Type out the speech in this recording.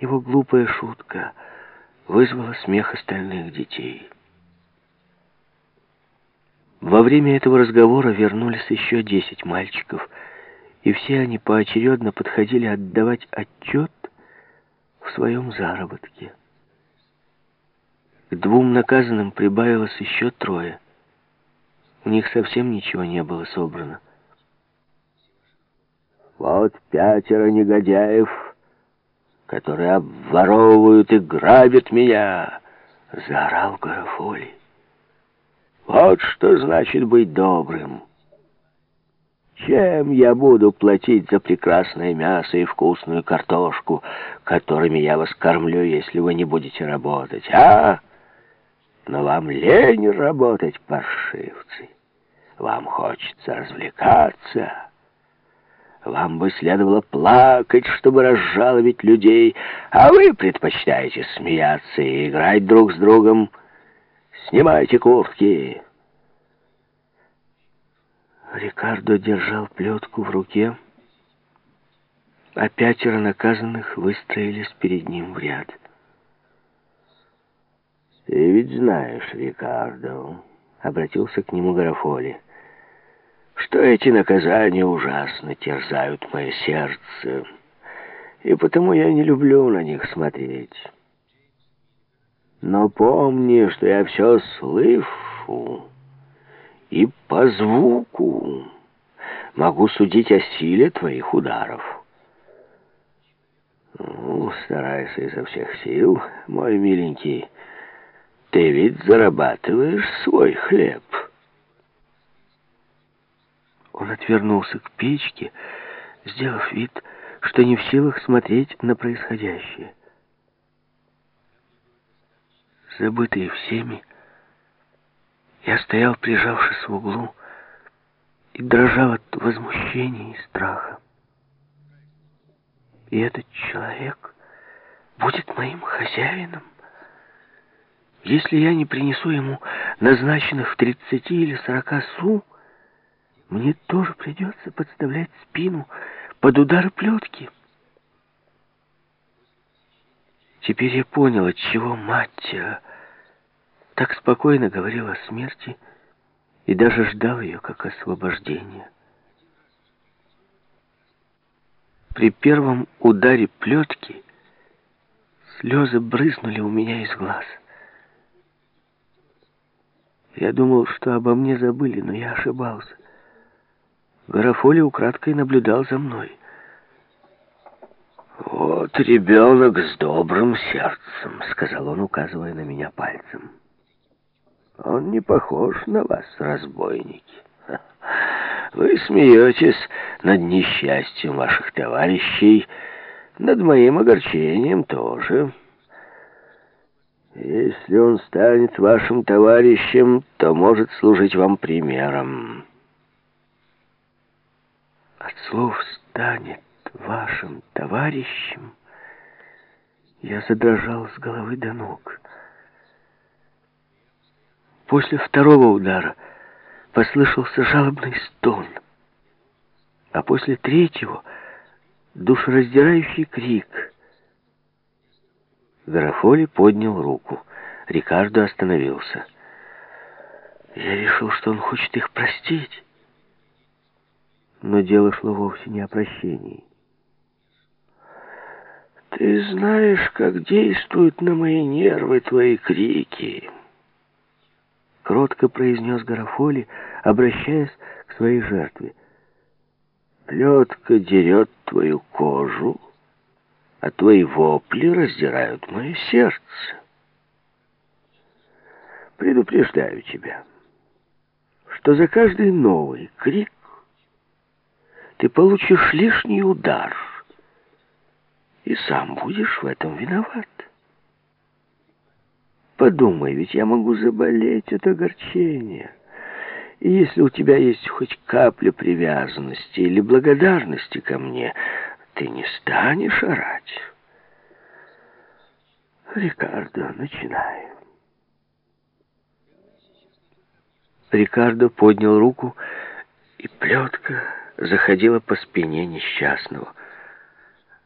Его глупая шутка вызвала смех остальных детей. Во время этого разговора вернулись еще десять мальчиков, и все они поочередно подходили отдавать отчет в своем заработке. К двум наказанным прибавилось еще трое. У них совсем ничего не было собрано. «Вот пятеро негодяев, которые обворовывают и грабят меня!» — заорал Гарафоли. «Вот что значит быть добрым!» Чем я буду платить за прекрасное мясо и вкусную картошку, которыми я вас кормлю, если вы не будете работать, а? Но вам лень работать, паршивцы. Вам хочется развлекаться. Вам бы следовало плакать, чтобы разжаловать людей, а вы предпочитаете смеяться и играть друг с другом. Снимайте куртки, Рикардо держал плетку в руке, а пятеро наказанных выстроились перед ним в ряд. «Ты ведь знаешь, Рикардо», — обратился к нему Гарафоли, «что эти наказания ужасно терзают мое сердце, и потому я не люблю на них смотреть. Но помни, что я все слышу» и по звуку могу судить о силе твоих ударов. Ну, старайся изо всех сил, мой миленький. Ты ведь зарабатываешь свой хлеб. Он отвернулся к печке, сделав вид, что не в силах смотреть на происходящее. Забытые всеми, я стоял, прижавшись в углу, и дрожал от возмущения и страха. И этот человек будет моим хозяином. Если я не принесу ему назначенных в тридцати или сорока су, мне тоже придется подставлять спину под удары плетки. Теперь я понял, от чего мать так спокойно говорил о смерти и даже ждал ее как освобождения. При первом ударе плетки слезы брызнули у меня из глаз. Я думал, что обо мне забыли, но я ошибался. Гарафоли украдкой наблюдал за мной. «Вот ребенок с добрым сердцем», — сказал он, указывая на меня пальцем. Он не похож на вас, разбойники. Вы смеетесь над несчастьем ваших товарищей, над моим огорчением тоже. Если он станет вашим товарищем, то может служить вам примером. Слов «станет вашим товарищем» я задрожал с головы до ног. После второго удара послышался жалобный стон, а после третьего — душераздирающий крик. Графоли поднял руку. Рикардо остановился. Я решил, что он хочет их простить. Но дело шло вовсе не о прощении. «Ты знаешь, как действуют на мои нервы твои крики», кротко произнес Гарафоли, обращаясь к своей жертве. «Плетка дерет твою кожу, а твои вопли раздирают мое сердце. Предупреждаю тебя, что за каждый новый крик ты получишь лишний удар, и сам будешь в этом виноват. Подумай, ведь я могу заболеть от огорчения. И если у тебя есть хоть капля привязанности или благодарности ко мне, ты не станешь орать. Рикардо, начинай. Рикардо поднял руку, и плетка заходила по спине несчастного.